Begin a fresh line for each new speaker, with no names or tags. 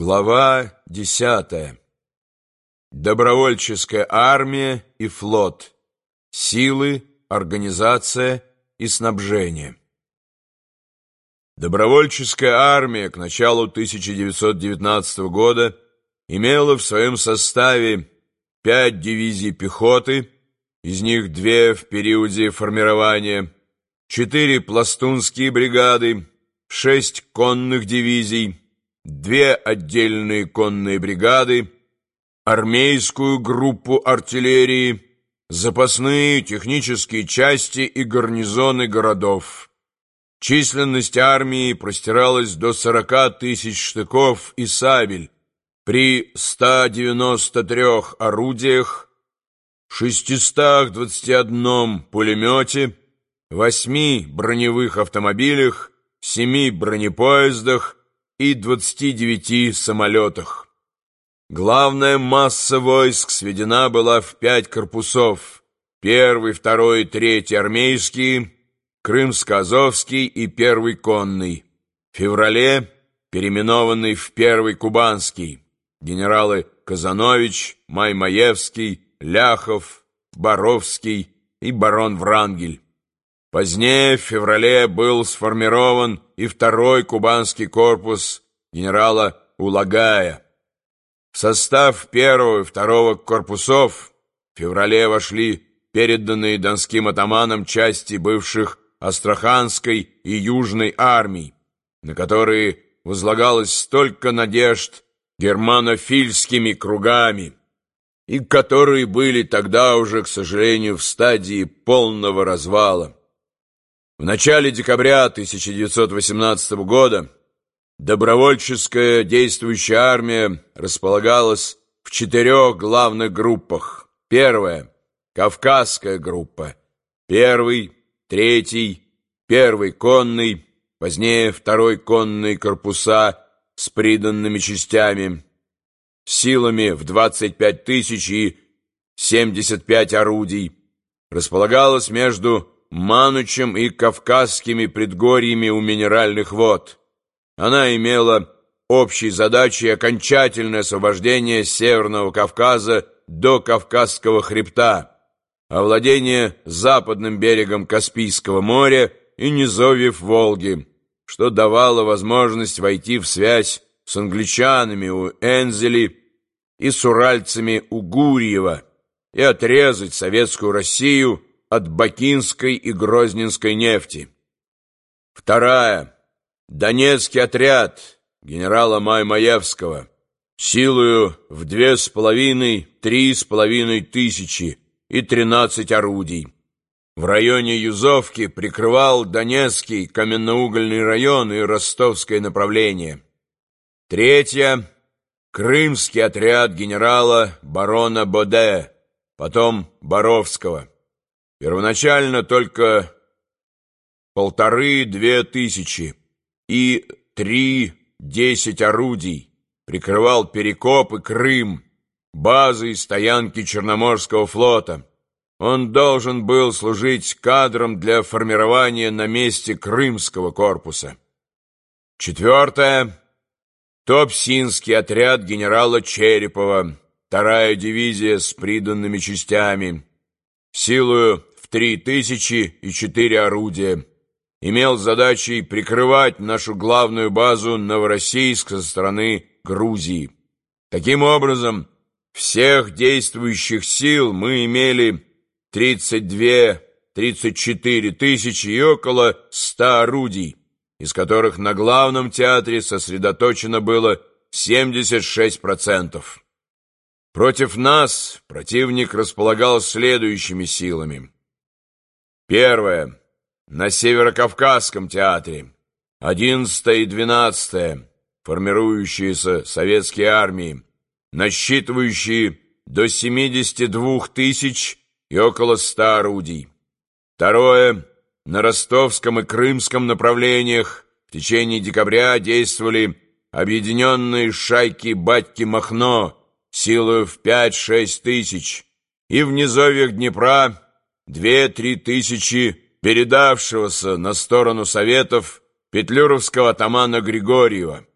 Глава десятая. Добровольческая армия и флот. Силы, организация и снабжение. Добровольческая армия к началу 1919 года имела в своем составе пять дивизий пехоты, из них две в периоде формирования, четыре пластунские бригады, шесть конных дивизий, две отдельные конные бригады, армейскую группу артиллерии, запасные технические части и гарнизоны городов. Численность армии простиралась до 40 тысяч штыков и сабель при 193 орудиях, 621 пулемете, 8 броневых автомобилях, 7 бронепоездах, и 29 самолетах. Главная масса войск сведена была в пять корпусов. Первый, второй, третий армейские, Крымско-Азовский и первый конный. В феврале переименованный в первый кубанский. Генералы Казанович, Маймаевский, Ляхов, Боровский и барон Врангель. Позднее, в феврале, был сформирован и второй кубанский корпус генерала Улагая. В состав первого и второго корпусов в феврале вошли переданные донским атаманам части бывших Астраханской и Южной армий, на которые возлагалось столько надежд германофильскими кругами, и которые были тогда уже, к сожалению, в стадии полного развала. В начале декабря 1918 года добровольческая действующая армия располагалась в четырех главных группах. Первая – Кавказская группа, первый, третий, первый конный, позднее второй конный корпуса с приданными частями, силами в 25 тысяч и 75 орудий, располагалась между Манучем и Кавказскими предгорьями у минеральных вод. Она имела общей задачей окончательное освобождение Северного Кавказа до Кавказского хребта, овладение западным берегом Каспийского моря и низовьев Волги, что давало возможность войти в связь с англичанами у Энзели и с уральцами у Гурьева и отрезать советскую Россию от бакинской и грозненской нефти. Вторая. Донецкий отряд генерала Маймаевского силою в две с половиной, три с половиной тысячи и тринадцать орудий. В районе Юзовки прикрывал Донецкий каменноугольный район и ростовское направление. Третья. Крымский отряд генерала барона Боде, потом Боровского. Первоначально только полторы-две тысячи и три-десять орудий прикрывал Перекоп и Крым, базы и стоянки Черноморского флота. Он должен был служить кадром для формирования на месте Крымского корпуса. Четвертое. Топсинский отряд генерала Черепова, вторая дивизия с приданными частями, силою три тысячи и четыре орудия. Имел задачей прикрывать нашу главную базу Новороссийск со стороны Грузии. Таким образом, всех действующих сил мы имели 32-34 тысячи и около 100 орудий, из которых на главном театре сосредоточено было 76%. Против нас противник располагал следующими силами. Первое. На Северокавказском театре. Одиннадцатое и двенадцатое. Формирующиеся советские армии, насчитывающие до 72 тысяч и около 100 орудий. Второе. На ростовском и крымском направлениях в течение декабря действовали объединенные шайки Батьки Махно силою в 5-6 тысяч, и в низовьях Днепра две-три тысячи передавшегося на сторону Советов петлюровского атамана Григорьева.